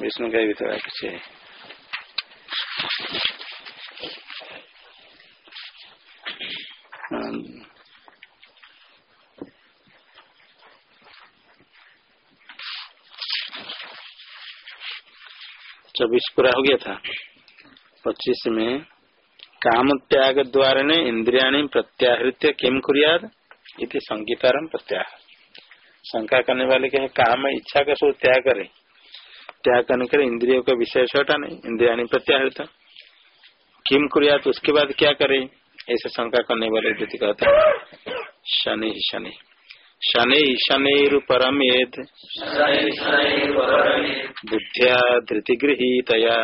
विष्णु का भी थोड़ा कुछ है चौबीस पूरा हो गया था। पच्चीस में काम त्याग द्वारा ने इंद्रिया प्रत्याहृत्य किम कुरियाद इति संगीतारम प्रत्याह। शंका करने वाले के काम, इच्छा का सो त्याग करे। त्याग करने के इंद्रियों का विषय हटा नहीं इंद्रिया प्रत्याहृत। किम कुरियात उसके बाद क्या करे? ऐसे शंका करने वाले व्यक्ति कहते शनि शनि। शनि शनिरुपरमेद बुद्धिया धृतिगृहीतया।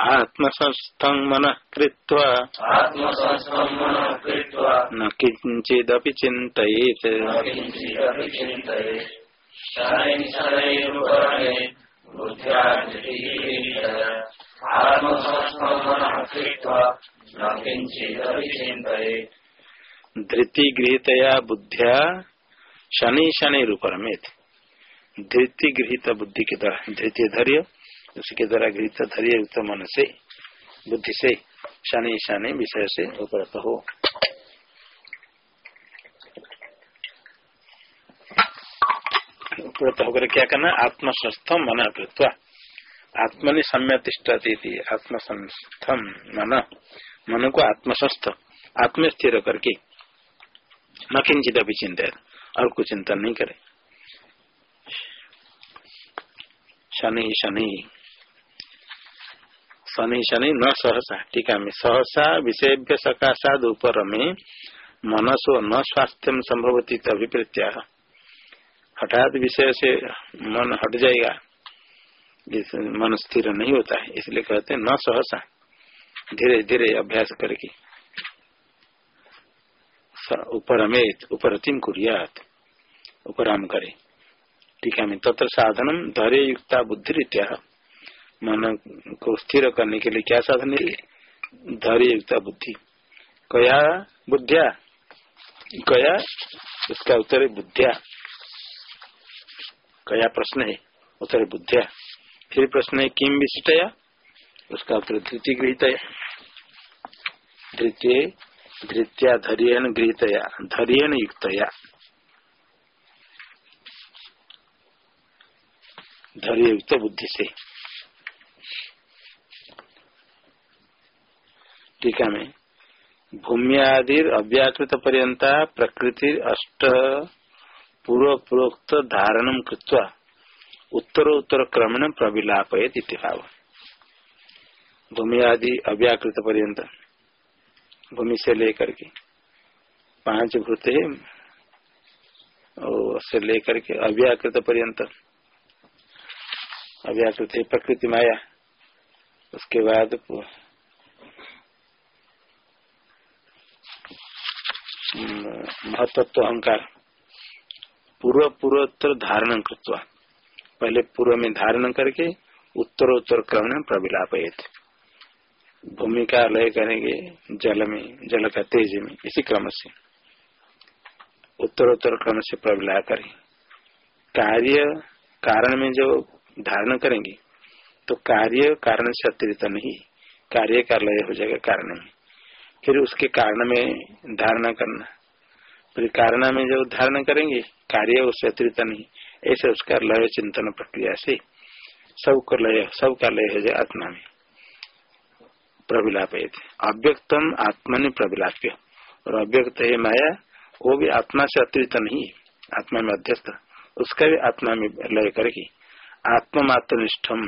आत्मसंस्थं मन कृत्वा। न चिन्तयेत् धृति गृहितया बुद्धिया शनि शनि रूपरमेत धृति गृहित बुद्धि के द्वारा धृति धैर्य उसके द्वारा गृहित धैर्य मन से बुद्धि से शनि शनि विषय से उपरत हो। उपरत होकर क्या करना? आत्मस्वस्थम मन कृत्वा। आत्मनि सम्यतिष्ठती आत्मसंस्थम मन मन। को आत्मस्वस्थ आत्म स्थिर करके। न किंचित अभी चिंता और कुछ चिंतन नहीं करे। शनि शनि। शनि शनि, न सहसा, टीका में। सहसा विषय सकाशाद ऊपर में मनसो न स्वास्थ्य संभवती अभिप्रीत्या हठात विषय से मन हट जाएगा मन स्थिर नहीं होता है, इसलिए कहते हैं न सहसा। धीरे धीरे अभ्यास करके। उपरमेत उपरतिम कुरियात। उपराम करे। ठीक है तत्र साधनम धैर्य युक्ता बुद्धि रीत्या मन को स्थिर करने के लिए क्या साधन है? धैर्य युक्ता बुद्धि। कया बुद्धिया? कया? उसका उत्तर है बुद्धिया। कया प्रश्न है? उत्तर बुद्धिया। फिर प्रश्न है, किम विशिष्टया? उसका उत्तर धृति गृहित द्वितीय धृत्या धैर्यन गृहतया धैर्यन युक्तया। धैर्य युक्त बुद्धि से। टीका में भूम्यादि अव्याकृत पर्यंता प्रकृति अष्ट पूर्व प्रोक्त धारणम कृत्वा उत्तर उत्तर क्रमण प्रविलापयत भाव भूमि आदि अव्याकृत पर्यंत भूमि से लेकर के पाँच भूत से लेकर के अव्याकृत पर्यंत अव्याकृत है प्रकृति माया। उसके बाद महत्व अहंकार। पूर्व पूर्वोत्तर धारण कृत्वा, पहले पूर्व में धारण करके उत्तरोत्तर क्रम प्रविलापयत। भूमि का लय करेंगे जल में, जल का तेज में, इसी क्रम से। उत्तरोत्तर क्रम से प्रबला करें। कार्य कारण में जो धारण करेंगे तो कार्य कारण से अतिरिक्त नहीं, कार्य का लय हो जाएगा कारण में। फिर उसके कारण में धारणा करना। फिर कारण में जो धारण करेंगे, कार्य उससे अतिरिक्त नहीं। ऐसे उसका लय चिंतन प्रक्रिया से सबका लय सबका लय हो जाए आत्मा में। प्रविलाप अव्यक्तम आत्मा प्रविलाप्य। और अव्यक्त है माया, वो भी आत्मा से अतिरिक्त नहीं आत्मा में अध्यस्त। उसका भी आत्मा में लय करके आत्ममात्रनिष्ठम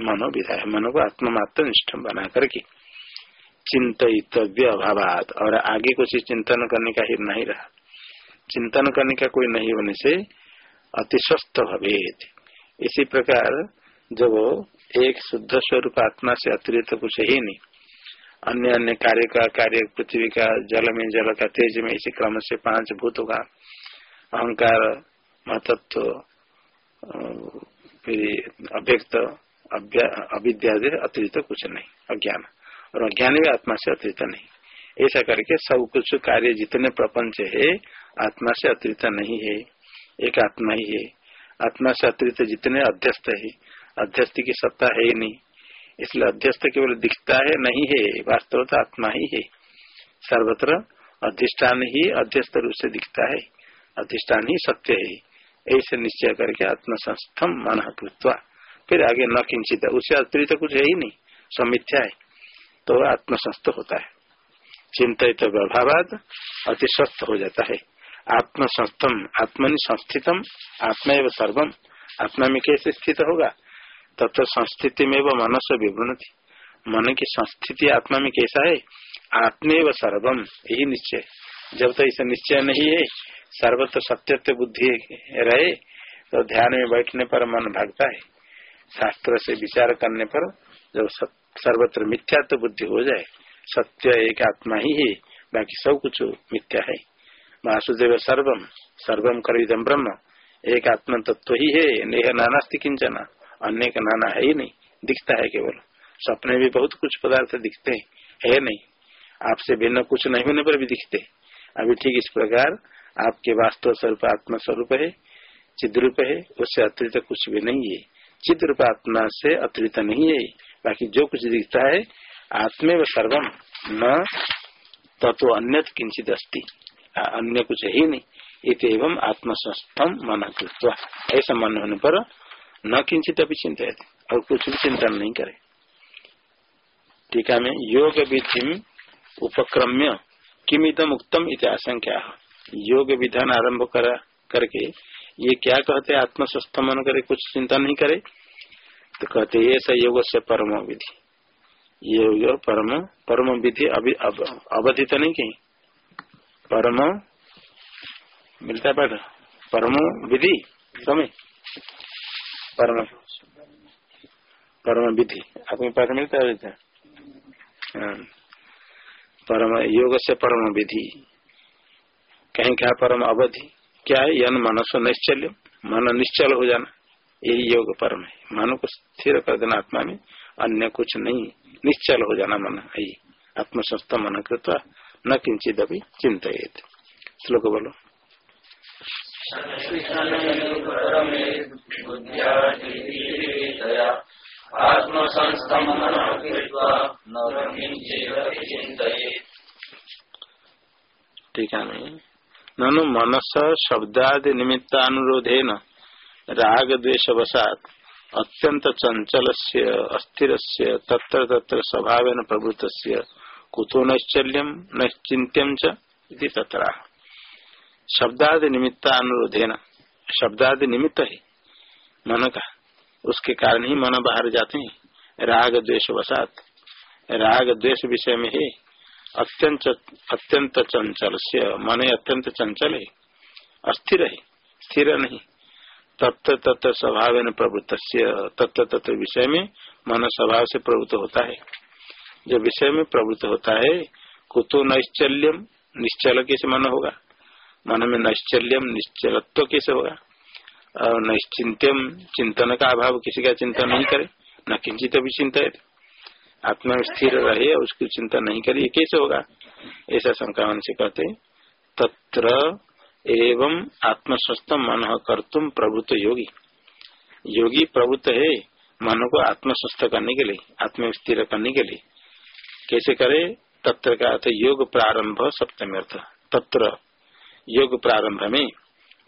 मनो विधा मनो को आत्ममात्र निष्ठम बना करके चिंतितव्य अभाव और आगे कुछ चिंतन करने का ही नहीं रहा। चिंतन करने का कोई नहीं होने से अतिस्वस्थ भवेद इसी प्रकार जब एक शुद्ध स्वरूप आत्मा से अतिरिक्त कुछ ही नहीं, अन्य अन्य कार्य का, कार्य पृथ्वी का, जल में, जल का, तेज में, इसी क्रम से पाँच भूतों का अहंकार महत्व फिर अव्यक्त अविद्या अतिरिक्त कुछ नहीं, अज्ञान। और अज्ञान भी आत्मा से अतिरिक्त नहीं। ऐसा करके सब कुछ कार्य जितने प्रपंच है आत्मा से अतिरिक्त नहीं है, एक आत्मा ही है। आत्मा से अतिरिक्त जितने अध्यस्त है, अध्यस्त की सत्ता है ही नहीं। इसलिए अध्यस्त केवल दिखता है, नहीं है वास्तव तो आत्मा ही है। सर्वत्र अधिष्ठान ही अध्यस्त रूप से दिखता है। अधिष्ठान ही सत्य है। ऐसे निश्चय करके आत्मसंस्थम मन भूतवा फिर आगे न किंचित, उससे अतिरिक्त कुछ है ही नहीं, समिथ्या है। तो आत्मसंस्थ होता है। चिंतित अभावाद अति स्वस्थ हो जाता है। आत्मसंस्थम आत्मनि संस्थितम आत्मा एवं सर्वम आत्मा में कैसे स्थित होगा। तत्व संस्थिति में वह मन से विभुनति मन की संस्थिति आत्मा में कैसा है। आत्मेव सर्वम यही निश्चय। जब तक तो इसे निश्चय नहीं है, सर्वत्र सत्यत्व बुद्धि रहे तो ध्यान में बैठने पर मन भागता है। शास्त्र से विचार करने पर जब सर्वत्र मिथ्यात्व बुद्धि हो जाए, सत्य एक आत्मा ही है, बाकी सब कुछ मिथ्या है। वासुदेव सर्वम सर्वम कर ब्रह्म। एक आत्मा तत्व ही है, नेह नाना किंचना अन्य का नाना है ही नहीं, दिखता है केवल। सपने भी बहुत कुछ पदार्थ दिखते हैं, है नहीं। आपसे भिन्न कुछ नहीं होने पर भी दिखते। अभी ठीक इस प्रकार, आपके वास्तव स्वरूप आत्मा स्वरूप है, चिद्रूप है, उससे अतिरिक्त कुछ भी नहीं है। चिद्रूप आत्मा से अतिरिक्त नहीं है। बाकी जो कुछ दिखता है आत्मे व सर्वम न तत्व अन्य किंचित अस्थि अन्य कुछ है नहीं। इत एवं आत्मसंस्थम मन कृत्वा ऐसा मन होने पर न किंचित अभी चिंतित और कुछ भी चिंतन नहीं करे। टीका में योग विधि उपक्रम्य किमिदम उत्तम इत आशंका। योग विधान आरंभ करा, करके ये क्या कहते हैं, आत्मस्वस्थ मन करे, कुछ चिंता नहीं करे? तो कहते ये स योग से परम विधि। योग परम परम विधि अभी अवधि तो नहीं कहीं। परम मिलता है पाठ परम विधि समय परम। परम विधि। आपको पाठ मिलता है हाँ। परम योग से परम विधि। कहीं क्या परम अवधि। क्या है? यन मनसो निश्चल्य मन निश्चल हो जाना। यही योग परम है। मन को स्थिर कर देना आत्मा में। अन्य कुछ नहीं। निश्चल हो जाना मन। यही आत्मसंस्थ मन कृत्वा न किंचित अभी चिंतित श्लोक बोलो। ठीक है ननु मनस शब्दादि निमित्तानुरोधे न राग द्वेष वसात अत्यंत चंचल से अस्थिर से तत्र तत्र स्वभाव प्रभुत कुतो नैश्चल्यम नैश्चिंत्यम चतरा शब्दादि निमित्तानुरोधे न शब्दादि निमित्त है मन का उसके कारण ही मन बाहर जाते हैं। राग द्वेष वसात राग द्वेष विषय में है अत्यंत अत्यंत चंचल से मन अत्यंत चंचल है अस्थिर है, स्थिर नहीं। तत्व तत्व स्वभाव प्रवृत्त तत्व तत्व विषय में मन स्वभाव से प्रवृत्त होता है। जो विषय में प्रवृत्त होता है, कुतो नैश्चल्यम निश्चल कैसे मन होगा? मन में नैश्चल्यम निश्चलत्व कैसे होगा? और नैश्चिंत्यम चिंतन का अभाव किसी का चिंतन नहीं करे, न किंचित भी चिंता आत्मा स्थिर रहे उसकी चिंता नहीं करिए कैसे होगा? ऐसा संक्रमण से कहते तत्र एवं आत्मस्वस्थ मन कर तुम प्रभुत्व योगी। योगी प्रभुत्व है मन को आत्मस्वस्थ करने के लिए, आत्म स्थिर करने के लिए। कैसे करे? तत्र का अर्थ योग प्रारंभ सप्तमी अर्थ। तत्र योग प्रारंभ में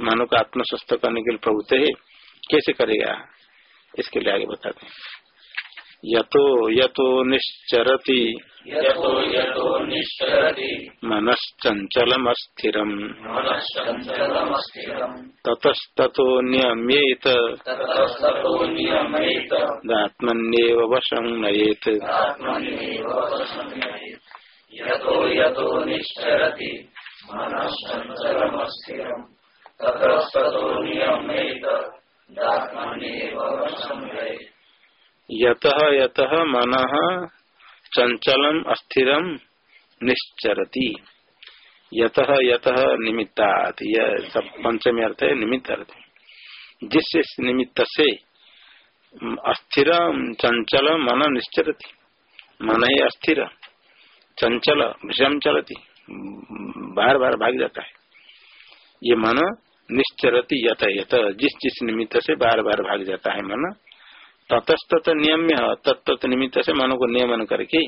मानव को आत्मस्वस्थ करने के लिए प्रभुत्व है। कैसे करेगा? इसके लिए आगे बताते हैं। यतो यतो निश्चरति। यतो यतो निश्चरति। मनश्चञ्चलमस्थिरम्। मनश्चञ्चलमस्थिरम्। ततस्ततो नियम्येत। ततस्ततो नियम्येत। दात्मन्येव वशं नयेत्। आत्मन्येव वशं नयेत्। यतो यतो निश्चरति। मनश्चञ्चलमस्थिरम्। ततस्ततो नियम्येत। दात्मन्येव वशं नयेत्। यत यत मन चंचलम अस्थिर निश्चरती। यत यत निमित्ता यह सब पंचमी अर्थ है निमित्त अर्थ। जिस निमित्त से अस्थिर चंचल मन निश्चरती। मन ही अस्थिर चंचल भ्रम चलती। बार बार भाग जाता है। ये मन निश्चरती यत यत। जिस जिस निमित्त से बार बार भाग जाता है मन ततस्तत नियम्य तत्त निमित्त से मन को नियमन करके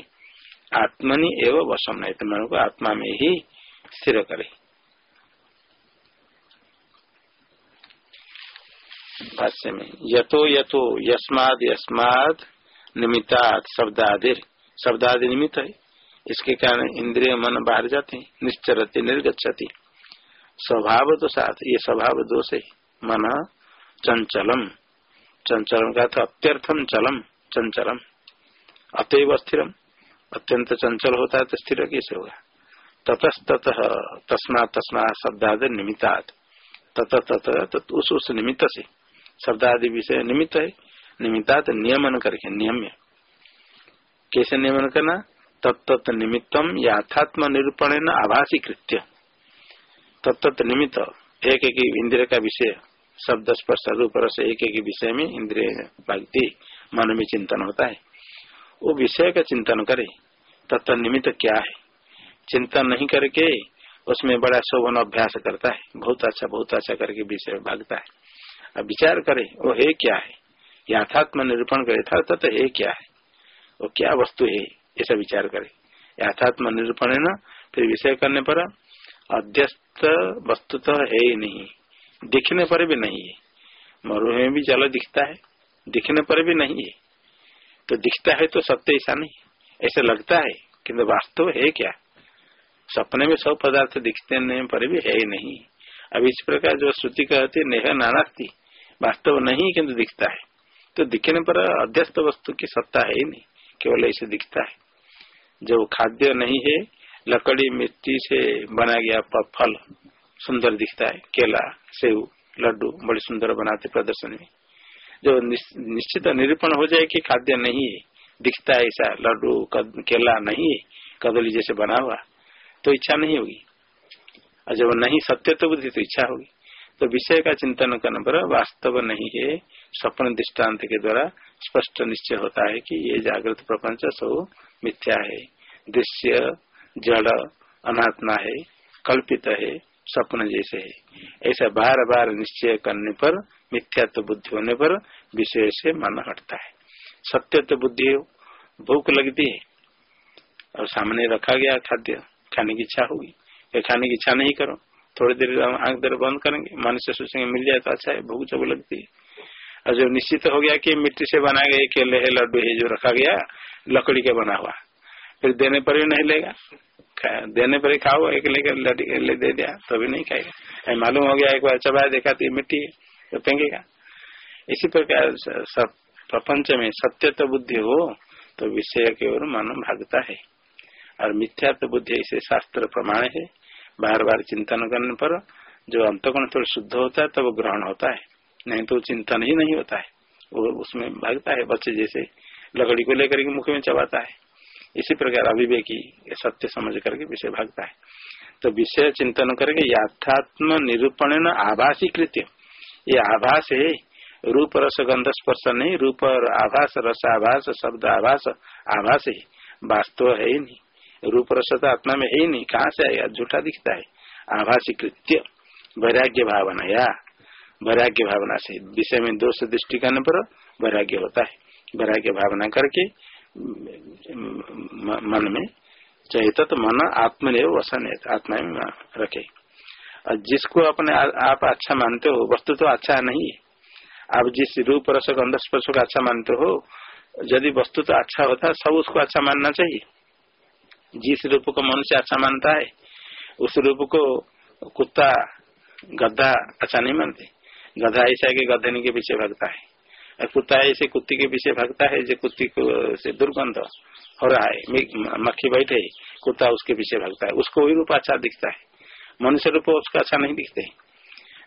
आत्मनि एवं वसम नहीं तो मन को आत्मा में ही स्थिर करे। भाष्य में यथो यथो यस्माद यस्माद निमित्ताद शब्दादिर शब्दादि निमित्त है। इसके कारण इंद्रिय मन बाहर जाते हैं, निश्चरते निर्गछति स्वभाव तो साथ, ये स्वभाव दोष है। मन चंचलम। चंचलम का था अत्यर्थम चलम चंचलम अतएव स्थिरम। अत्यंत चंचल होता है तो स्थिर कैसे होगा ततस्त तस्मा तस्मा शब्दादि निमित्ताद तत तत उस उस निमित्त से। शब्दादि विषय निमित्त है। निमित्तात नियमन करके, नियम्य। कैसे नियमन करना? तत्त निमित्तम याथात्म निरूपण आभासी कृत्य तत्त निमित्त, एक एक इंद्रिय का विषय। शब्द स्पर्श रूप रस एक एक विषय में इंद्रिय भक्ति, मन में चिंतन होता है। वो विषय का चिंतन करे, तत्व निमित्त क्या है? चिंतन नहीं करके उसमें बड़ा शोभन अभ्यास करता है। बहुत अच्छा बहुत अच्छा करके विषय भागता है। अब विचार करे, वो है क्या है? यथात्म निरूपण करे था तत्व है क्या है? वो क्या वस्तु है? ऐसा विचार करे। यथात्म निरूपण है ना, फिर विषय करने पर अध्यस्त वस्तु तो है ही नहीं। दिखने पर भी नहीं है। मरु में भी जल दिखता है, दिखने पर भी नहीं है। तो दिखता है तो सत्य ऐसा नहीं। ऐसा लगता है, किंतु वास्तव है क्या? सपने में सब पदार्थ दिखते पर भी है ही नहीं। अब इस प्रकार जो श्रुति कहती नेह नानास्ती वास्तव नहीं, किंतु दिखता है। तो दिखने पर अध्यस्त वस्तु की सत्ता है ही नहीं, केवल ऐसे दिखता है। जब खाद्य नहीं है, लकड़ी मिट्टी से बना गया फल सुंदर दिखता है। केला, सेव, लड्डू बड़े सुंदर बनाते प्रदर्शन में। जो निश्चित निरूपण हो जाए कि खाद्य नहीं है दिखता है ऐसा, लड्डू केला नहीं है कदली जैसे बना हुआ तो इच्छा नहीं होगी। और जब नहीं सत्य तो बुद्धि तो इच्छा होगी। तो विषय का चिंतन करने पर वास्तव नहीं है स्वप्न दृष्टांत के द्वारा स्पष्ट निश्चय होता है कि ये जागृत प्रपंच सब मिथ्या है। दृश्य, जड़, अनात्मा है, कल्पित है स्वप्न जैसे है। ऐसा बार बार निश्चय करने पर, मिथ्यात्व बुद्धि होने पर विषय से मन हटता है। सत्य तो बुद्धि भूख लगती है। और सामने रखा गया खाद्य, खाने की इच्छा होगी। या खाने की इच्छा नहीं करो। थोड़ी देर आँख देर बंद करेंगे। मन से सोचेंगे, मिल जाए तो अच्छा है, भूख जब लगती है। और जो निश्चित हो गया कि मिट्टी से बना गया केले है लड्डू है जो रखा गया, लकड़ी का बना हुआ। फिर देने पर भी नहीं लेगा। देने पर ही खाओ, एक लेकर ले दे दिया तो भी नहीं खाएगा। मालूम हो गया, एक बार चबाया देखा तो मिट्टी तो फेंकेगा। इसी प्रकार प्रपंच में सत्य तो बुद्धि हो तो विषय की ओर मन भागता है। और मिथ्यात्व बुद्धि ऐसे शास्त्र प्रमाण है। बार बार चिंतन करने पर जो अंतकोण थोड़ा शुद्ध होता है, तब तो ग्रहण होता है। नहीं तो चिंतन ही नहीं होता है। वो उसमें भागता है, बच्चे जैसे लकड़ी को लेकर के मुख में चबाता है। इसी प्रकार अभिवेकी सत्य समझ करके विषय भागता है। तो विषय चिंतन करके याथात्म निरूपण आभासी कृत्य ये आभास है, रूप रस गंध स्पर्श नहीं, रूप और आभास, रस आभास, शब्द आभास आभास है। वास्तव है ही नहीं। रूप रस तो आत्मा में है ही नहीं, कहाँ से आएगा झूठा दिखता है। आभासी कृत्य वैराग्य भावना, या। वैराग्य भावना से। विषय में दोष दृष्टि करने पर वैराग्य होता है। वैराग्य भावना करके मन में चाहिए तो मन आत्मनिर्भर वसन आत्मा में रखे। और जिसको अपने आप अच्छा मानते हो, वस्तु तो अच्छा नहीं है। आप जिस रूप रस गंध स्पर्श को अच्छा मानते हो, यदि वस्तु तो अच्छा होता सब उसको अच्छा मानना चाहिए। जिस रूप को मनुष्य अच्छा मानता है, उस रूप को कुत्ता, गद्दा अच्छा नहीं मानते। गधा ऐसा है कि गधे के पीछे भगता है। कुत्ता ऐसे कुत्ती के पीछे भगता है, जो कुत्ती को से दुर्गंध हो रहा है। मक्खी बैठे कुत्ता उसके पीछे भगता है। उसको वही रूप अच्छा दिखता है। मनुष्य रूप उसका अच्छा नहीं दिखते।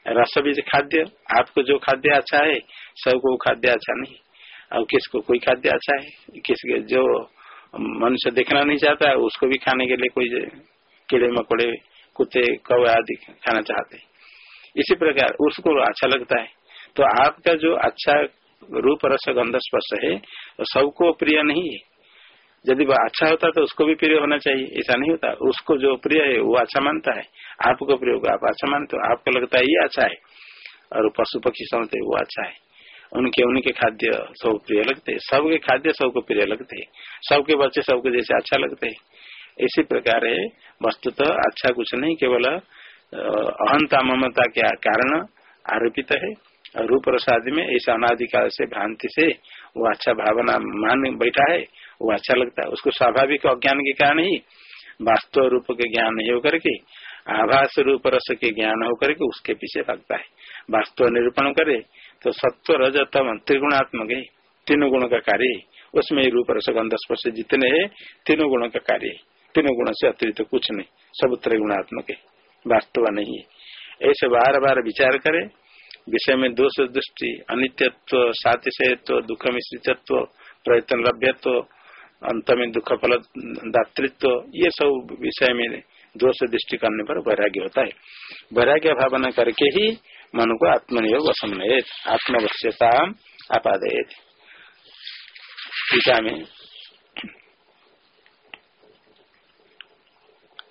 रस बीज खाद्य, आपको जो खाद्य अच्छा है, सबको खाद्य अच्छा नहीं। और किसको कोई खाद्य अच्छा है? किसके जो मनुष्य देखना नहीं चाहता है उसको भी खाने के लिए कोई कीड़े मकोड़े, कुत्ते कौ आदि खाना चाहते। इसी प्रकार उसको अच्छा लगता है। तो आपका जो अच्छा रूप रस गंध स्पर्श है तो सबको प्रिय नहीं है। यदि वह अच्छा होता तो उसको भी प्रिय होना चाहिए, ऐसा नहीं होता। उसको जो प्रिय है, वो अच्छा मानता है। आपको प्रिय होगा, आप अच्छा मानते हो, आपको लगता है ये अच्छा है। और पशु पक्षी समझते वो अच्छा है। उनके उनके खाद्य सब प्रिय लगते सबके खाद्य सबको प्रिय लगते सबके बच्चे सबको जैसे अच्छा लगते है। इसी प्रकार है, वस्तुतः अच्छा कुछ नहीं, केवल अहंता ममता के कारण आरोपित है। और रूप प्रसाद में इस अनाधिकाल से भ्रांति से वो अच्छा भावना मान बैठा है, वो अच्छा लगता है। उसको स्वाभाविक अज्ञान के कारण ही, वास्तव रूप के ज्ञान नहीं होकर के, आभास रूप रस के ज्ञान होकर के उसके पीछे लगता है। वास्तव निरूपण करे तो सत्व, रज, तम त्रिगुणात्मक है, तीनों गुणों का कार्य उसमें रूप रस गंध स्पर्श जितने है, तीनों गुणों का कार्य तीनों गुणों से अतिरिक्त कुछ नहीं, सब त्रिगुणात्मक है, वास्तव नहीं है। ऐसे बार बार विचार करे विषय में दोष दृष्टि, अनित्यत्व, सातिशयत्व दुख मिश्रितत्व प्रयत्न लभ्यत्व अंत में दुख फल दातृत्व, ये सब विषय में दोष दृष्टि करने पर वैराग्य होता है। वैराग्य भावना करके ही मन को आत्मनियोग असमयत आत्मवश्यता आपादयत। टीका में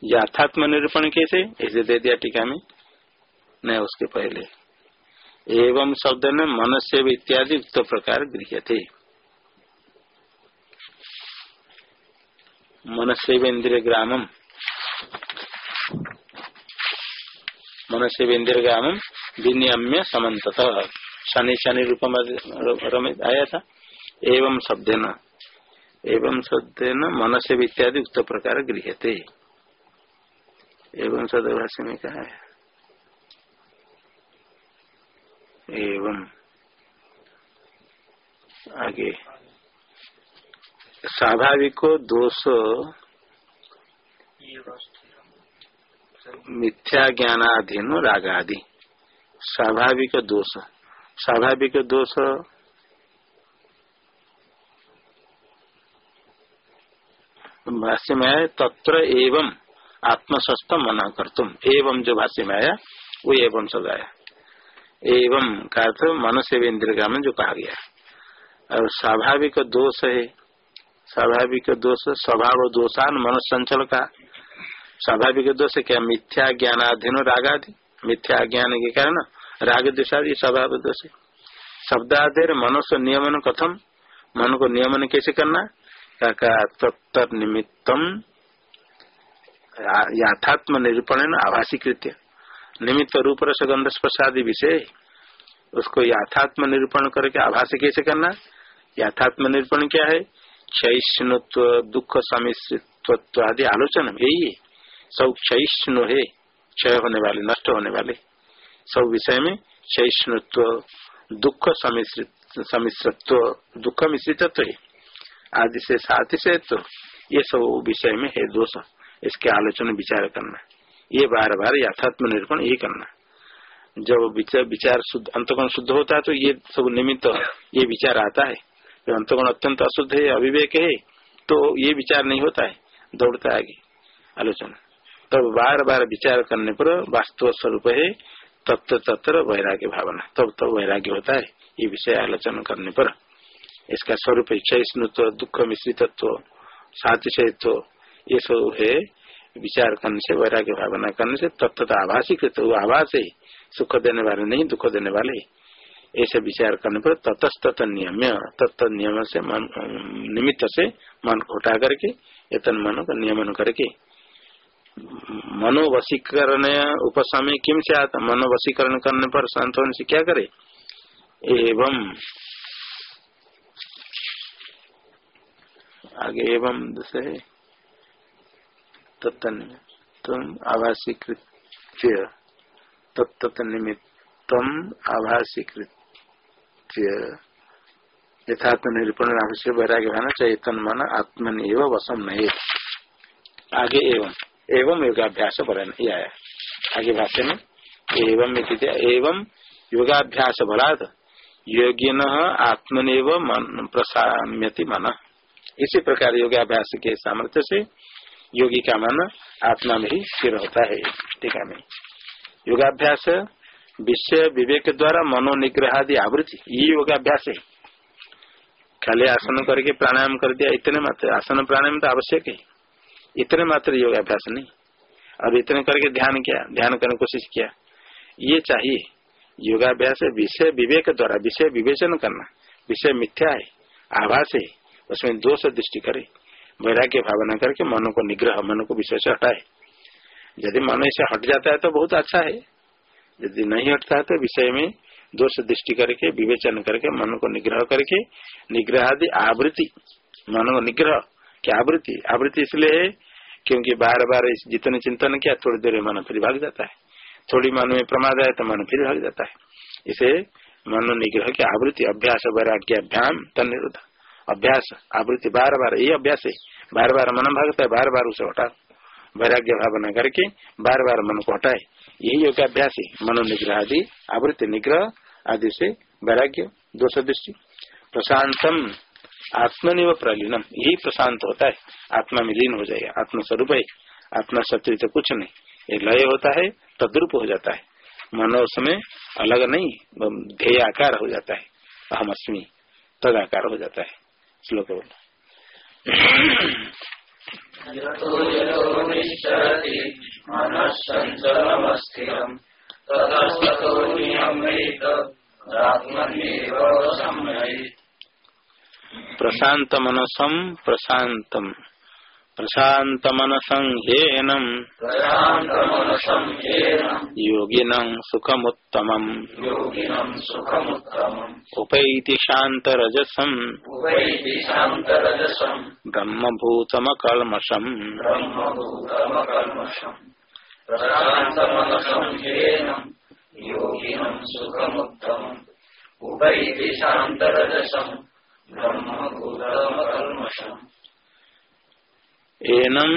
याथात्म निरूपण कैसे? ऐसे दे दिया टीका में। न उसके पहले एवं शब्द न मनुष्य इत्यादि उक्त प्रकार गृह थे मनुष्य इंद्रिय ग्रामम। मनुष्य इंद्रिय ग्रामम विनियम्य समत शनि शनि रूप में आया था। एवं शब्द न एवं शब्द न मनुष्य इत्यादि उक्त प्रकार गृह थे एवं सदभाष्य में कहा है। एवं आगे। स्वाभाविक दोष मिथ्या ज्ञानाधीन राग आदि स्वाभाविक दोष। स्वाभाविक दोष भाष्य में है तत्र एवं आत्मस्वस्थ मना कर तुम एवं जो भाष्य में आया वो एवं सब आया एवं का अर्थ मनुष्य इंद्र में जो कहा गया और स्वाभाविक दोष है। स्वाभाविक दोष, स्वभाव दोषान मनुष्य संचल का। स्वाभाविक दोष क्या? मिथ्या ज्ञानाधीन रागादि। मिथ्या ज्ञान के कारण राग दोषादि स्वभाव दोष। है शब्दाधेर मनुष्य नियमन कथम। मन को नियमन कैसे करना? तत्तर निमित्तम याथात्म निरूपण आभासी कृत्य निमित्त रूप रसगंध स्पर्शादि विषय, उसको यथात्म निरूपण करके आभास कैसे करना? यथात्म निरूपण क्या है? क्षयिष्णुत्व, दुख समिश्रित्व आदि आलोचना, यही है। सब क्षयिष्णु है, क्षय होने वाले, नष्ट होने वाले। सब विषय में क्षयिष्णुत्व, दुख समिश्रित समिश्रित्व दुख, मिश्रितत्व है। आदि से साथ से तो ये सब विषय में है दोष। इसके आलोचना, विचार करना। ये बार बार यथात्म निरूपण ये करना। जब विचार शुद्ध, अंतगुण शुद्ध होता है तो ये सब निमित्त, ये विचार आता है। जब अंतगुण अत्यंत अशुद्ध है, अविवेक है तो ये विचार नहीं होता है, दौड़ता आगे। आलोचना। तब बार बार विचार करने पर वास्तव स्वरूप है तत्व तत्र वैराग्य भावना। तब तब वैराग्य होता है, ये विषय आलोचना करने पर। इसका स्वरूप क्षयिष्णुत्व दुख मिश्रितत्व, सातिशयत्व, ये सब है विचार करने से, वैराग्य भावना करने से तत्व आभासी कृत आभास है। सुख देने वाले नहीं, दुख देने वाले। ऐसे विचार करने पर ततस्त नियम तत्त नियम से मन, निमित्त से मन को उठा करके इतन मन का नियमन करके। मनोवशीकरण उपसमय किम से आता मनोवशीकरण करने पर शांत होने से क्या करे? एवं आगे एवं से तत्त तुम तत्त निमित्त आभासी कृत्य यथात्म निरूपण आवश्यक वैराग्य भाना चैतन मन आत्मन एवं वसम नहीं आगे एवं एवं योगाभ्यास पर आया आगे भाष्य में एवं एवं योगाभ्यास बलात् योगिन आत्मनिव मन, प्रसाम्यति मन। इसी प्रकार योगाभ्यास के सामर्थ्य से योगी का मन आत्मा में ही स्थिर होता है। टीका में। योगाभ्यास विषय विवेक द्वारा मनोनिग्रह आदि आवृत्ति, ये योगाभ्यास है। खाली आसन करके प्राणायाम कर दिया, इतने मात्र। आसन प्राणायाम तो आवश्यक है। इतने मात्र योगाभ्यास नहीं। अब इतने करके ध्यान किया, ध्यान करने कोशिश किया। ये चाहिए। योगाभ्यास विषय विवेक द्वारा, विषय विवेचन करना। विषय मिथ्या है, आभास है, उसमें दोष दृष्टि करे। वैराग्य भावना करके मनो को निग्रह, मन को विषय से हटाए यदि मन ऐसे हट जाता है तो बहुत अच्छा है। यदि नहीं हटता है तो विषय में दोष दृष्टि करके, विवेचन करके, मन को निग्रह करके निग्रह आदि आवृत्ति, मन को निग्रह, क्या आवृत्ति? आवृत्ति इसलिए है क्योंकि बार बार जितने चिंतन किया, थोड़ी देर मन फिर भाग जाता है। थोड़ी मन में प्रमाद आए तो मन फिर भाग जाता है। इसे मन निग्रह की आवृत्ति, अभ्यास, वैराग्य, अभ्याम तन निरुद्ध अभ्यास, आवृत्ति बार बार यही अभ्यास है। बार बार मन भागता है, बार बार उसे हटा वैराग्य भावना करके बार बार मन को हटाए। यही योग अभ्यास है मनो निग्रह आदि, आवृत्ति निग्रह आदि से वैराग्य दोष दृष्टि प्रशांतम, आत्मनिव प्रलीनम। यही प्रशांत होता है, आत्मा में लीन हो जाएगा आत्म स्वरूप है। आत्मा शत्रु तो कुछ नहीं, ये लय होता है, तद्रुप हो जाता है। मनो समय अलग नहीं, ध्येय आकार हो जाता है अहम अस्मी तद आकार हो जाता है। श्लोक बोलो प्रशांत मनसम प्रशांतम प्रशांत मनसं ह्येनम योगिनं सुखमुत्तमम् उपैति शान्तरजसम् ब्रह्मभूतमकल्मषम् योगिनं सुखमुत्तमम् उपैति शान्तरजसम् एनम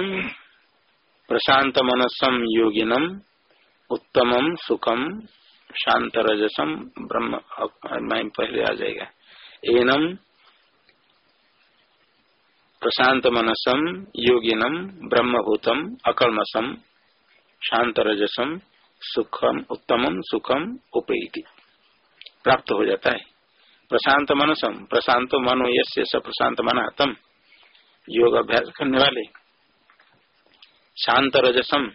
प्रशांत मनसम योगिनम उत्तम सुखम शांत रजसम ब्रह्म पहले आ जाएगा। एनम प्रशांत मनसम योगिनम ब्रह्मभूतम अकलमसम शांत रजसम सुखम उत्तमम सुखम उपेति। प्राप्त हो जाता है। प्रशांत मनसम प्रशांत मनो यश प्रशांत मनातम योग अभ्यास करने वाले। शांत रजसम,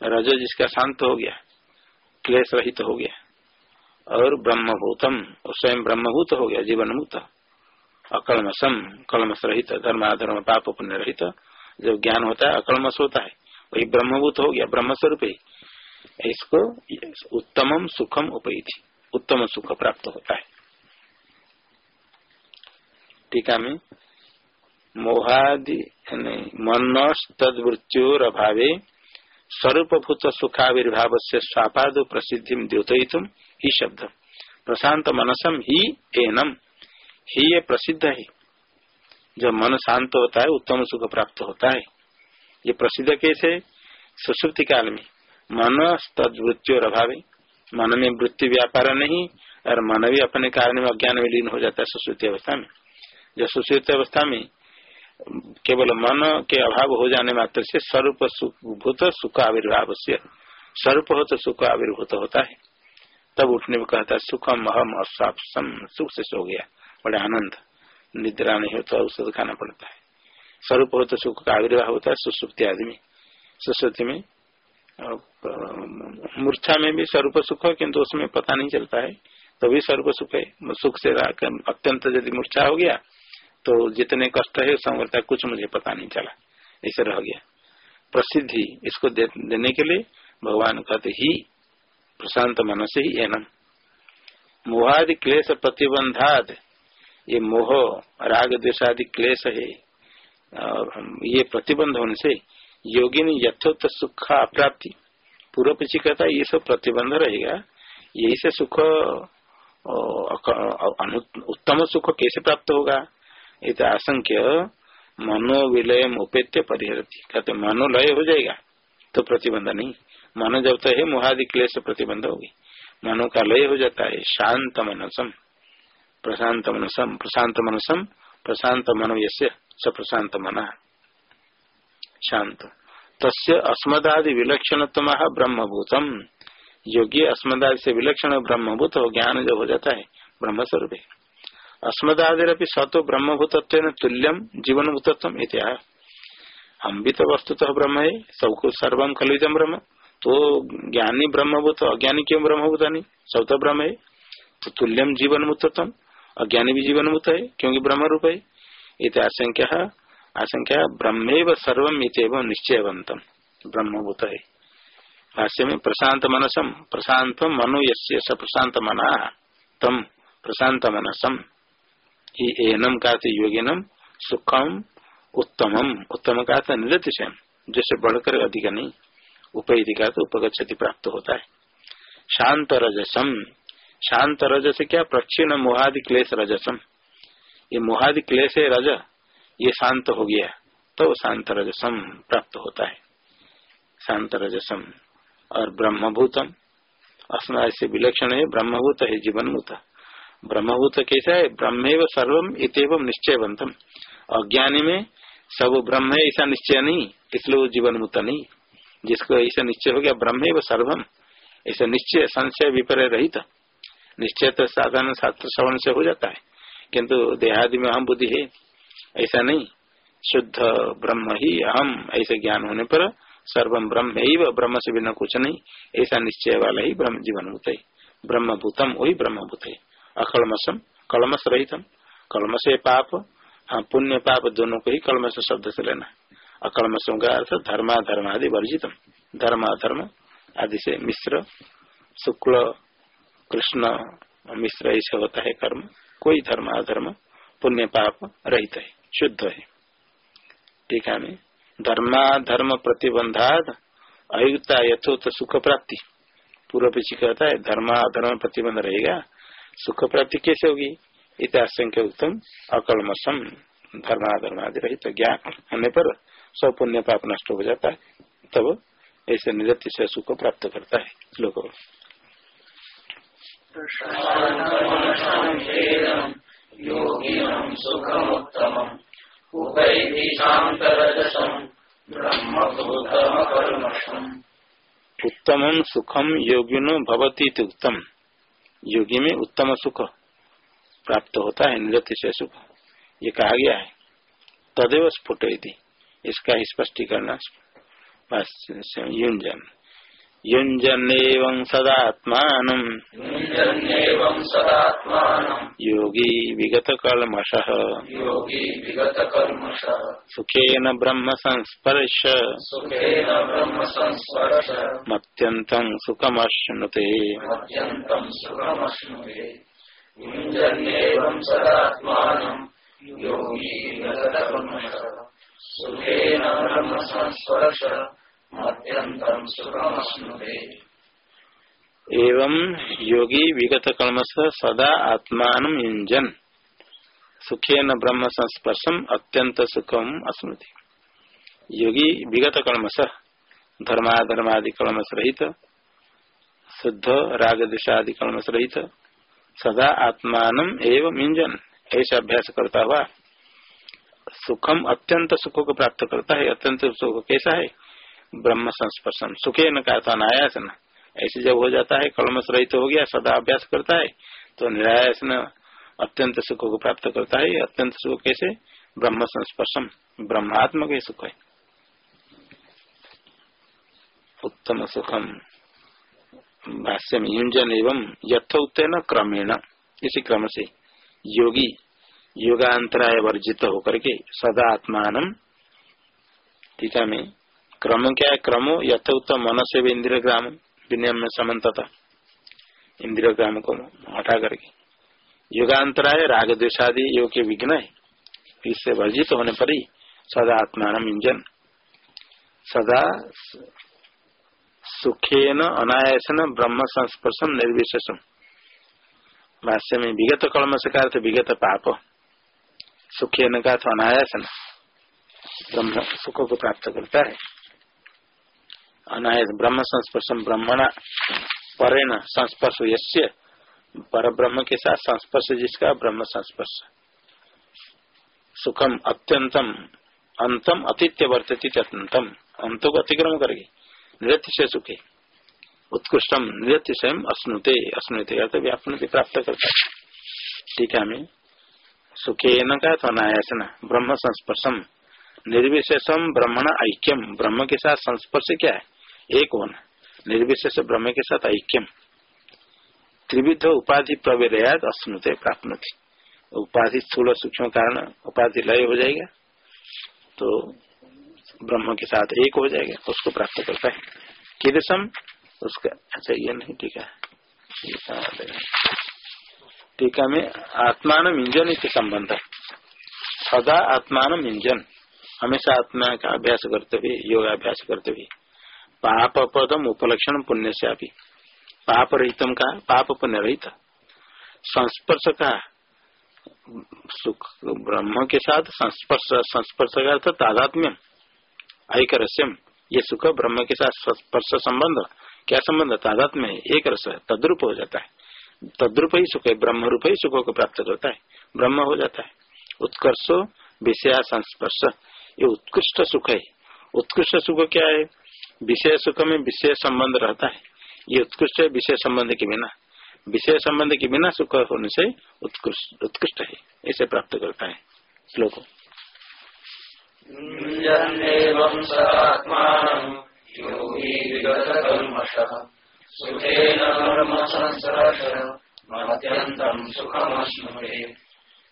रज जिसका शांत हो गया क्लेश रहित हो गया। और ब्रह्मभूतम स्वयं ब्रह्मभूत हो गया जीवन मुक्त अकलमसम कलमस रहित धर्म अधर्म पाप पुण्य रहित जब ज्ञान होता है अकलमस होता है। वही ब्रह्मभूत हो गया ब्रह्म स्वरूप ही इसको उत्तमम सुखम उपई उत्तम सुख प्राप्त होता है। टीका में मोहादि मन तदवृत्योर अभावे स्वरूपभूत सुखाविर्भाव से स्वापाद प्रसिद्धि द्योतयितुम ही शब्द। प्रशांत मनसम ही एनम। ही ये प्रसिद्ध है। जब मन शांत होता है, उत्तम सुख प्राप्त होता है। ये प्रसिद्ध कैसे सुसुप्ति काल में। मन तदवृत्योर अभावे मन में वृत्ति व्यापार नहीं, और मन भी अपने कारण में अज्ञान में लीन हो जाता है सुश्रुति अवस्था में। जब सुश्रुति अवस्था में केवल मन के अभाव हो जाने मात्र से स्वरूप भूत सुख आविर्भाव से स्वरूप हो तो सुख आविर्भूत होता है। तब उठने में कहता है, सुखम अहम अस्वापसम सुख से सो गया। बड़े आनंद। निद्रा नहीं होता, औषध खाना पड़ता है। स्वरूप हो तो सुख का आविर्भाव होता है, सुसुप्ति आदि में सुश्रुति में मूर्छा में भी स्वरूप सुख है किन्तु उसमें पता नहीं चलता है। तभी तो स्वरूप सुख है। सुख से अत्यंत यदि मूर्छा हो गया तो जितने कष्ट है समर्था कुछ मुझे पता नहीं चला। ऐसे रह गया। प्रसिद्धि इसको दे, देने के लिए भगवान कहते ही प्रशांत मन से ही एनम। मोहादि क्लेश प्रतिबंधाद। ये मोह राग द्वेषादि क्लेश है। ये प्रतिबंध होने से योगी ने यथोक्त सुख अप्राप्ति। पूर्व पीछे कहता है ये सब प्रतिबंध रहेगा। यही से सुख उत्तम सुख कैसे प्राप्त होगा? इत आशंक्य मनोविलय उपेत्य परिहरती। कहते, मनोलय हो जाएगा तो प्रतिबंध नहीं। मन जब तो है, मुहादि क्लेश प्रतिबंध होगी मनो का लय हो जाता है, शांत मनसम। प्रशांत मनसम प्रशांत मनसम, प्रशांत मनो यश्य स प्रशांत मना। शांत। तस्य अस्मदादि विलक्षण ब्रह्मभूतम। योगी अस्मदादि से विलक्षण ब्रह्मभूत हो, ज्ञान जब हो जाता है ब्रह्म स्वरूप अस्मदादिरपि सतो ब्रह्मभूतत्व तुल्यम जीवन भूतत्व इत्या हम भी तो वस्तुतः ब्रह्म है सबको सर्वम खलुजम ब्रह्म। तो ज्ञानी ब्रह्मभूत, अज्ञानी क्यों ब्रह्मभूत नहीं सब तो ब्रह्म है तो तुल्यम जीवन मुक्तम अज्ञानी भी जीवन मुक्त है क्योंकि ब्रह्म रूप है इत आशंका आशंका ब्रह्म सर्वम इतव निश्चयवंतम ब्रह्मभूत है भाष्य में प्रशांत मनसम प्रशांत मनो यश्य स प्रशांत मना तम प्रशांत मनसम ही एनम का योगिनम सुखम उत्तमम। उत्तम का था जैसे बढ़कर अधिक नहीं उपैधि का तो उपगछति प्राप्त होता है। शांत रजसम। शांत रजस क्या? प्रक्षीण मोहादि क्लेश रजसम। ये मोहादि क्लेश है रज, ये शांत हो गया तो शांत रजसम प्राप्त होता है। शांत रजसम। और ब्रह्मभूतम। अस्मा से विलक्षण है, ब्रह्मभूत है जीवनभूत ब्रह्मभूत कैसा है? ब्रह्म सर्वम निश्चय निश्चयवंतम अज्ञानी में सब ब्रह्म है, ऐसा निश्चय नहीं, इसलिए वो जीवन मुक्त नहीं। जिसको ऐसा निश्चय हो गया ब्रह्म वो सर्वम, ऐसा निश्चय, संशय, विपर्य रहित। निश्चय तो साधारण शास्त्र श्रवण से हो जाता है। किंतु देहादि में अहम बुद्धि है, ऐसा नहीं। शुद्ध ब्रह्म ही अहम ऐसे ज्ञान होने पर सर्वम ब्रह्म ही ब्रह्म से बिना कुछ नहीं। ऐसा निश्चय वाला ही ब्रह्म जीवन भूत है। ब्रह्म भूतम वही ब्रह्म भूत है। अकलमसम कलमस रहितम कलमस पाप हाँ पुण्य पाप दोनों को ही कलम से शब्द से लेना अकलमसों का अर्थ धर्मा धर्म आदि वर्जितम। धर्म अधर्म आदि से मिश्र, शुक्ल, कृष्ण, मिश्र ऐसे होता है कर्म। कोई धर्म अधर्म, पुण्य पाप रहित है, शुद्ध है। ठीक है धर्मा धर्म प्रतिबंधाद अयुक्ता यथोत सुख प्राप्ति। पूर्व पीछे कहता है, धर्मा अधर्म प्रतिबंध रहेगा सुख प्राप्ति कैसे होगी इत्याशंक उत्तम अकलमसम धर्माधर्मादि रहित तो ज्ञान। होने पर सब पुण्य पाप नष्ट हो जाता है तब ऐसे निरत्य से सुख प्राप्त करता है श्लोक। उत्तम सुखम योगिनो भवती उत्तम। योगी में उत्तम सुख प्राप्त होता है नृत्य से सुख ये कहा गया है। तदेव स्फुट इसका स्पष्टीकरण युंजन युंजन एवं सदात्मान। योगी विगत कलमश योगी विगत सुखेन ब्रह्म संस्पर्श। सुखेन ब्रह्म संस्पर्श। मत्यंतं सुखमश्नुते। योगी सुखेन मत्यन्तं सुखमश्नुते एवं योगी विगत कर्म सदा आत्मान युंजन सुखेन ब्रह्म संस्पर्शम अत्यंत सुखम अस्मृति। योगी विगत कर्म धर्माधर्मादि कर्म रहित शुद्ध राग दिशादि कर्म रहित सदा आत्मान एवं इंजन ऐसा अभ्यास करता हुआ सुखम अत्यंत सुख को प्राप्त करता है अत्यंत सुख कैसा है। ब्रह्म संस्पर्शन सुखे न कहा था अनायास न। ऐसे जब हो जाता है, कलमस रहित हो गया, सदा अभ्यास करता है तो निरायास न अत्यंत सुख को प्राप्त करता है। अत्यंत सुख कैसे? ब्रह्म संस्पर्शम। ब्रह्मात्मक सुख है। उत्तम सुखम। भाष्य में युंजन एवं यथोत्न क्रमेण। इसी क्रम से योगी योगांतराय वर्जित होकर के सदा आत्मान टीका में क्रम क्या है? क्रमो यथोक्त मन से इंद्रिय ग्राम विनियम में समन्तता। इंद्रिय ग्राम को हटा करके। युगांतराय राग द्वेषादि योग के विघ्न है। इससे वर्जित होने पर ही सदा आत्मान इंजन सदा सुखेन अनायासन ब्रह्म संस्पर्शन निर्विशेषम। भाष्य में विगत कलम से का विगत पाप? सुखेन का अनायासन। ब्रह्म सुख को प्राप्त करता है। अनायास ब्रह्म संस्पर्शम ब्रह्मणा परेण संस्पर्श यश्य पर ब्रह्म के साथ संस्पर्श जिसका, ब्रह्म संस्पर्श। सुखम अत्यंतम अंतम अतिथ्य वर्तती अत्यंतम अंत को अतिक्रम करेगी नृत्य से सुखे। उत्कृष्टम नृत्य स्वयं अश्नुते अश्नुते व्यापन प्राप्त करता है। टीका में सुखेन का तो अनायासन ब्रह्म संस्पर्शम। निर्विशेषम ब्रह्मण ऐक्यम। ब्रह्म के साथ संस्पर्श क्या है? एक होना निर्विशेष ब्रह्म के साथ ऐक्यम। त्रिविध उपाधि प्रवेदयाद अश्नुते प्राप्त उपाधि स्थूल सूक्ष्म कारण उपाधि लय हो जाएगा तो ब्रह्म के साथ एक हो जाएगा, उसको प्राप्त करता है। किदम उसका अच्छा ये नहीं टीका टीका में आत्मान इंजन इस संबंध। है सदा आत्मान इंजन हमेशा आत्मा का अभ्यास करते हुए, योगाभ्यास करते हुए। पाप पदम उपलक्षण पुण्य से अभी पाप रहितम का? पाप पुण्य रहित संस्पर्श का सुख, ब्रह्म के साथ संस्पर्श संस्पर्श का अर्थ तादात्म्यम, ऐकरस्यम। ये सुख, ब्रह्म के साथ संस्पर्श संबंध। क्या संबंध? तादात्म्य एक रस तद्रुप हो जाता है। तद्रुप ही सुख है। ब्रह्म रूप ही सुख को प्राप्त करता है। ब्रह्म हो जाता है। उत्कर्षो विषय संस्पर्श। ये उत्कृष्ट सुख है। उत्कृष्ट सुख क्या है? विषय सुख में विषय संबंध रहता है। ये उत्कृष्ट है विषय संबंध के बिना। विषय संबंध के बिना सुख होने से उत्कृष्ट उत्कृष्ट है। इसे प्राप्त करता है श्लोक।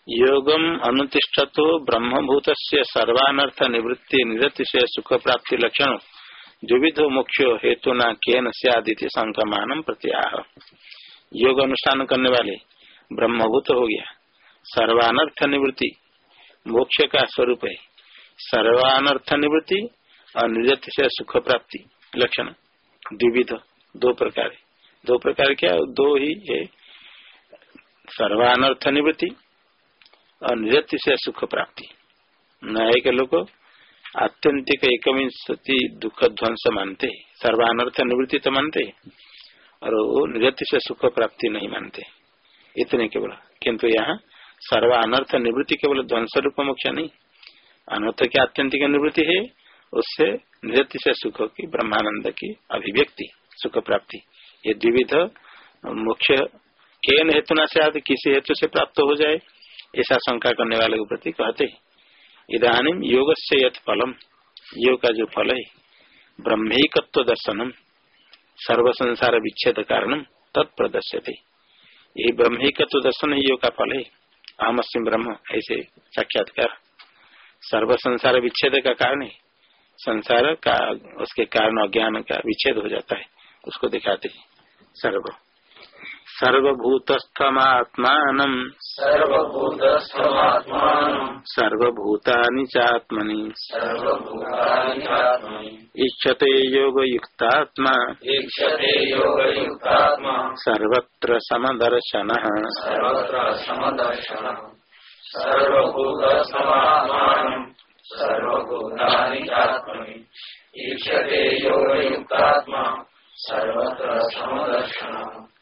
योगम अनुतिष्ठतो ब्रह्मभूत सर्वानर्थ निवृत्ति निरतिशय सुख प्राप्ति लक्षण द्विविधो मुख्य हेतु न केन सियादिति संकमान प्रत्याह। योग अनुष्ठान करने वाले ब्रह्मभूत हो गया। सर्वानर्थ निवृत्ति मोक्ष का स्वरूप। है सर्वानर्थ निवृत्ति और निरत से सुख प्राप्ति लक्षण, द्विविध, दो प्रकार। दो प्रकार क्या? दो ही है। सर्वानर्थ निवृत्ति और निरत से सुख प्राप्ति नए के लोग आत्यंतिक एकविंशति दुख ध्वंस मानते, सर्वानर्थ निवृत्ति तो मानते, और वो निरत से सुख प्राप्ति नहीं मानते। इतने केवल, किंतु यहाँ सर्व अनर्थ निवृत्ति केवल ध्वंस रूप मोक्ष नहीं। अनर्थ की आत्यंतिक निवृत्ति है, उससे निरति से सुख की, ब्रह्मानंद की अभिव्यक्ति, सुख प्राप्ति। ये द्विविध मुख्य केन हेतु न से किसी हेतु से प्राप्त हो जाए, ऐसा शंका करने वाले के प्रति कहते इधानी योग से यथ फलम योग का जो फल है ब्रह्मिकत्व दर्शनम सर्व संसार विच्छेद कारण तत्प्रदर्श्यते ये ब्रह्मिकत्व दर्शन ही योग का फल है अहम सिंह ब्रह्म, ऐसे साक्षात्कार। सर्व संसार विच्छेद का कारण है संसार का उसके कारण अज्ञान का विच्छेद हो जाता है, उसको दिखाते सर्व। सर्वभूतस्थमात्मान। सर्वभूतानि चात्मनि। इच्छते योगयुक्तात्मा। सर्वत्र समदर्शन। सर्वभूतानि सर्वत्र समदर्शनः।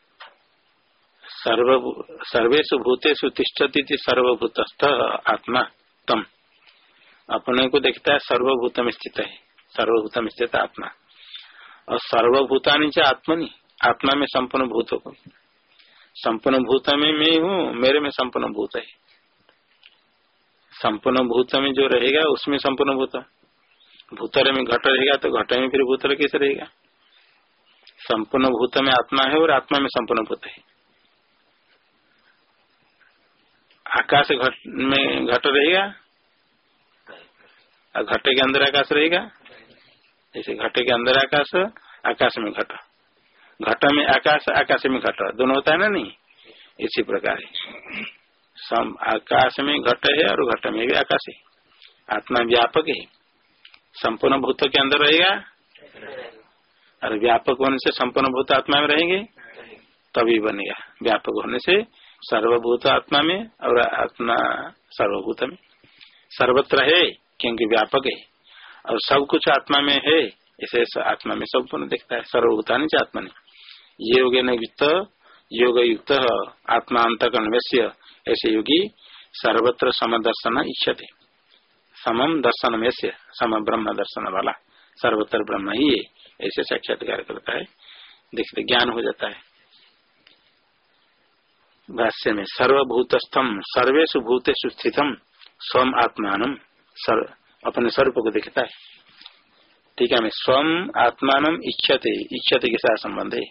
सर्वेशु भूतेषु तिष्ठती सर्वभूतस्थ आत्मा तम। अपने को देखता है सर्वभूत में स्थित है। सर्वभूत में स्थित आत्मा। और सर्वभूता नीचे आत्मनि, आत्मा में संपूर्ण भूत हो संपूर्ण भूत में मैं हूँ, मेरे में संपूर्ण भूत है। संपूर्ण भूत में जो रहेगा, उसमें संपूर्ण भूत। भूतल में घट रहेगा तो घट में फिर भूतल कैसे रहेगा? संपूर्ण भूत में आत्मा है और आत्मा में संपूर्ण भूत है। आकाश घट में घट रहेगा? और घटे के अंदर आकाश रहेगा? जैसे घटे के अंदर आकाश आकाश में घट। घट में आकाश आकाश में घट। दोनों होता है ना नहीं? इसी प्रकार सम आकाश में घट है और घट में भी आकाश है। आत्मा व्यापक है। संपूर्ण भूत के अंदर रहेगा? और व्यापक होने से संपूर्ण भूत आत्मा में रहेंगे? तभी बनेगा। व्यापक होने से सर्वभूत आत्मा में और आत्मा सर्वभूत में सर्वत्र है, क्योंकि व्यापक है। और सब कुछ आत्मा में है, इसे आत्मा में संपूर्ण देखता है। सर्वभूता नहीं आत्मा ने योग युक्त योग युक्त आत्मा अंतकरण वैश्य ऐसे योगी सर्वत्र समदर्शन इच्छते। समम दर्शन में सम ब्रह्म दर्शन वाला सर्वत्र ब्रह्म ही है, ऐसे साक्षात्कार करता है। देखते ज्ञान हो जाता है। भाष्य में सर्वभूतस्थम सर्वेशु भूतेषु स्थितम स्वम आत्मान सर्व अपने स्वरूप को देखता है। ठीक है, मैं स्वम आत्मान इच्छते इच्छते के साथ संबंध है।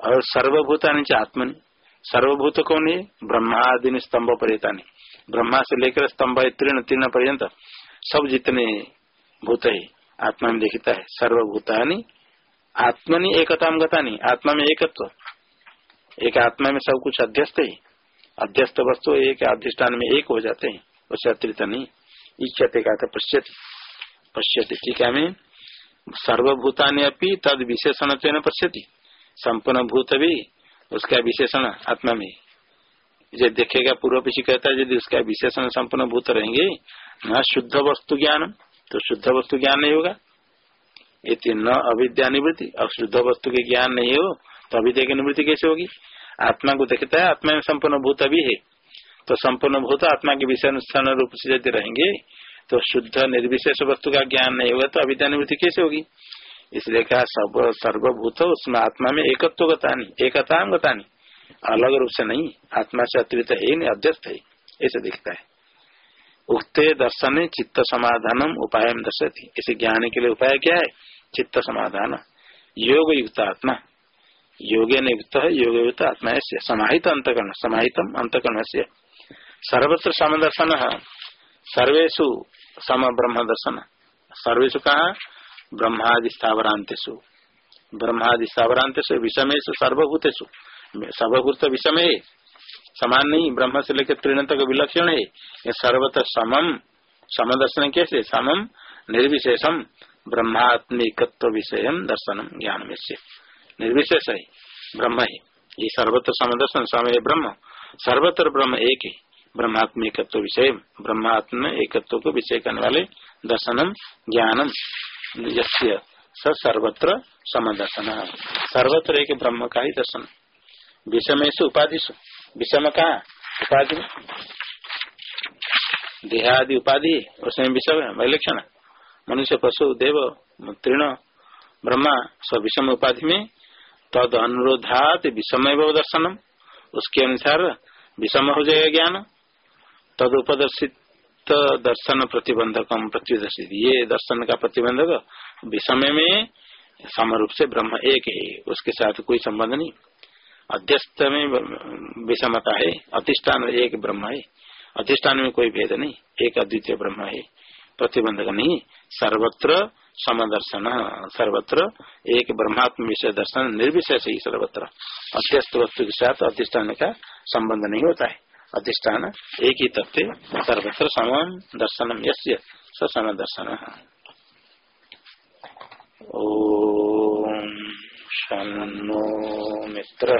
और सर्वभूता नीचे आत्मनि, सर्वभूत कौन है ब्रह्मादि स्तंभ पर्यता ब्रह्मा से लेकर स्तंभ तीर्ण तीर्ण पर्यंत, सब जितने भूत है, आत्मा में देखता है। सर्वभूतानि, आत्मनि एकता गता नहीं, आत्मा में एकत्व। एक आत्मा में सब कुछ अध्यस्त है। अध्यस्त वस्तु एक अधिष्ठान में एक हो जाते हैं। उससे अतिरिक्त नहीं। इच्छते का पश्यति। पश्यति ठीक है मैं? सर्वभूतानि अपनी तद विशेषण तो पश्यति। संपूर्ण भूत भी उसका विशेषण आत्मा में। जो देखेगा पूर्व पीछे कहता है, यदि उसका विशेषण संपूर्ण भूत रहेंगे, न शुद्ध वस्तु ज्ञान तो शुद्ध वस्तु ज्ञान नहीं होगा। ये न अविद्या निवृत्ति। और शुद्ध वस्तु के ज्ञान नहीं हो तो अविद्या की निवृत्ति कैसे होगी? आत्मा को देखता है, आत्मा में संपूर्ण भूत अभी है। तो संपूर्ण भूत आत्मा के विषय अनुष्ठान रूप से यदि रहेंगे तो शुद्ध निर्विशेष वस्तु का ज्ञान नहीं होगा तो अविद्या निवृत्ति कैसे होगी? इसलिए कहा, सब सर्वभूत, उसमें आत्मा में एकत्व गता नहीं एकता गता नहीं। अलग रूप से नहीं, आत्मा से अतिरिक्त है नहीं अध्यस्त है। ऐसे दिखता है। उगते दर्शन चित्त समाधान उपाय दर्शती इसे ज्ञान के लिए उपाय क्या है? चित्त समाधान। योग युक्त आत्मा। योगे युक्त है योग आत्मा से समाहित अंतकरण समाहितम अंतकरण से सर्वत्र समदर्शन। सर्वेशु सम ब्रह्म दर्शन सर्वेशु कहा ब्रह्मादि स्थावरांतेशु ब्रह्मादि स्थावरांतेशु विषमेशु सर्वभूतेशु सर्वभूत विषम है समान नहीं, ब्रह्म से लेकर तीर्ण तक विलक्षण है। ये सर्वत समम समदर्शन कैसे? समम निर्विशेषम ब्रह्मात्मिकत्व विषय दर्शनम ज्ञान में से निर्विशेष है ब्रह्म। है ये सर्वत्र समदर्शन समय ब्रह्म। सर्वत्र ब्रह्म एक। है ब्रह्मात्मिकत्व विषय। ब्रह्मात्म एकत्व को विषय करने वाले दर्शनम, ज्ञानम। सर्वत्र समदर्शन। सर्वत्र एक ब्रह्म का ही दर्शन। विषम से उपाधि विषम का? उपाधि? देहादि उपाधि? उसमें विषय है विलक्षण। मनुष्य, पशु, देव तीर्ण ब्रह्मा सब विषम उपाधि में तद अनुरोधात विषम दर्शनम। उसके अनुसार विषम हो जाएगा ज्ञान। तद उपदर्शित दर्शन प्रतिबंधक प्रतिदर्शित। ये दर्शन का प्रतिबंधक विषमय में समरूप से ब्रह्म एक है। उसके साथ कोई संबंध नहीं। अध्यस्त में विषमता है। अधिष्ठान एक ब्रह्म है। अधिष्ठान में कोई भेद नहीं। एक अद्वितीय ब्रह्म है। प्रतिबंधक नहीं। सर्वत्र समदर्शन, सर्वत्र। एक ब्रह्मात्म विषय दर्शन निर्विशेष ही सर्वत्र। अध्यस्त वस्तु के साथ अधिष्ठान का संबंध नहीं होता है। अधिष्ठान एक ही तत्व सर्वत्र समान दर्शनम यस्य सम दर्शन ओ शो मित्र।